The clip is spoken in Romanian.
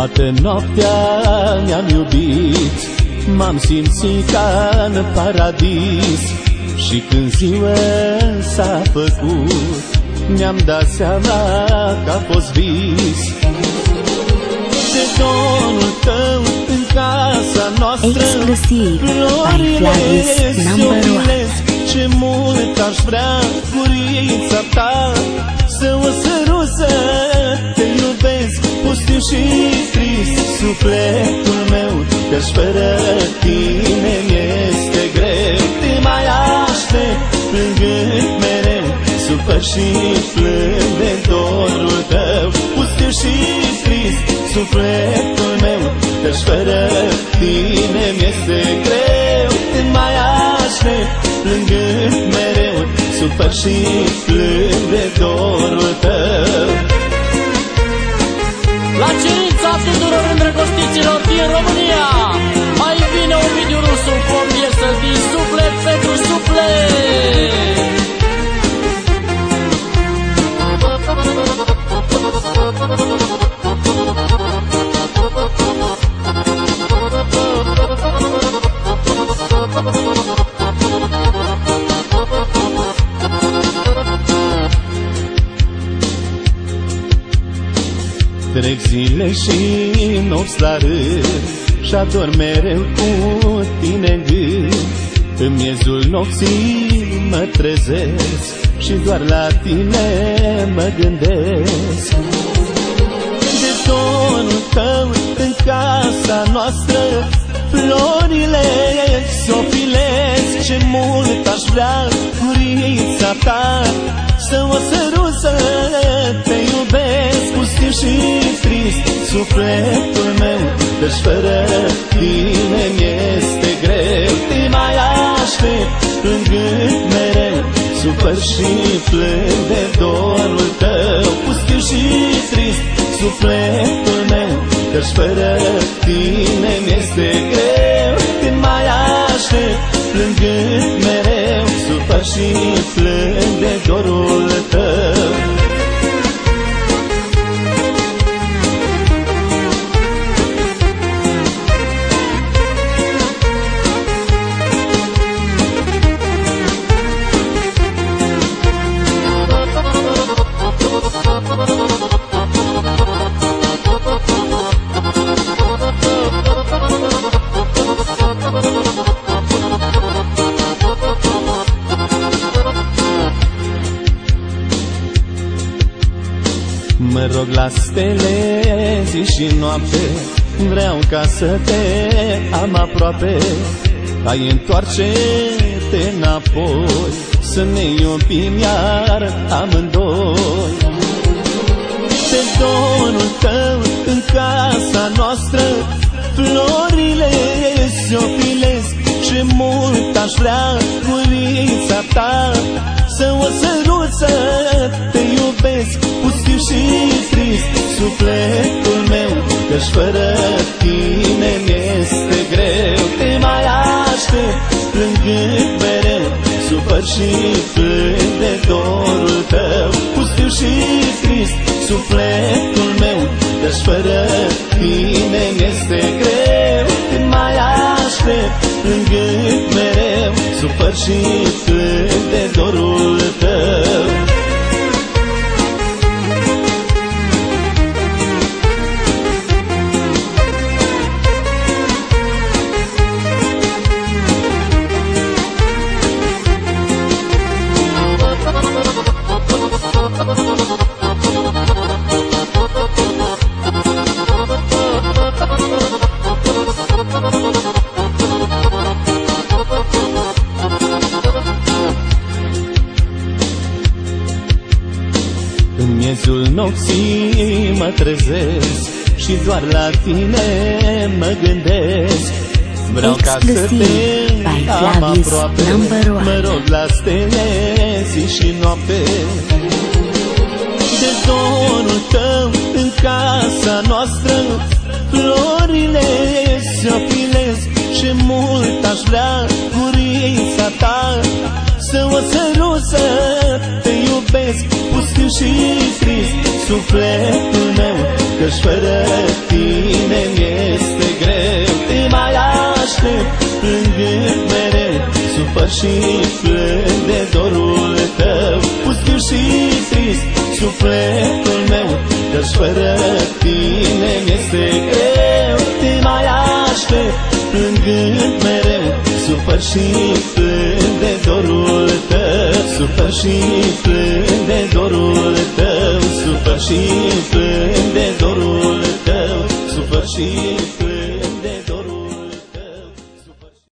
Toată noaptea ne-am iubit. M-am simțit ca în paradis Și când ziua s-a făcut Mi-am dat seama că a fost vis. De domnul tău în casa noastră Exclusiv by Flavis number one. Ce mult aș vrea gurița ta Căci fără tine mi-este greu Te mai aștept. Plângând mereu Supăr și plâng de dorul tău. Pustiu și trist sufletul meu Căci fără tine mi-este greu Te mai aștept. Plângând mereu Supăr și plâng de dorul tău. La cerința tuturor îndrăgostiților 罗马尼亚。Trec zile și nopți la rând Și ador mereu cu tine în gând În miezul nopții mă trezesc Și doar la tine mă gândesc. De tonul tău în casa noastră Florile sofilesc Ce mult aș vrea curița ta Să o sărut să sufletul meu Deci fără tine mi-este greu. Te mai aștept plângând mereu Supăr și plâng de dorul tău. Pustiu și trist sufletul meu Căci fără tine mi-este greu. Te mai aștept plângând mereu Supăr și Mă rog la stele zi și noapte Vreau ca să te am aproape. Ai întoarce-te înapoi Să ne iubim iar amândoi. Pe donul tău în casa noastră Florile se opilesc Ce mult aș vrea gurița ta. Să o sărut să te iubesc Pustiu și trist sufletul meu Căci fără tine mi-este greu. Te mai aștept plângând mereu Supăr și plâng de dorul tău. Pustiu și trist sufletul meu Căci fără tine mi-este greu. Te mai aștept plângând mereu Supăr și plâng de dorul tău miezul nopții mă trezesc Și doar la tine mă gândesc. Vreau ca să Exclusiv te by am Flavius aproape. number one. Mă rog la stele zi și noapte. De dorul tău în casa noastră Florile se opilesc Ce mult sufletul meu Căci fără tine mi-este greu. Te mai aștept plângând mereu Supăr și plâng de dorul tău. Pustiu și trist sufletul meu Căci fără tine mi-este greu. Te mai aștept plângând mereu Supăr și plâng de dorul tău. Supăr și plâng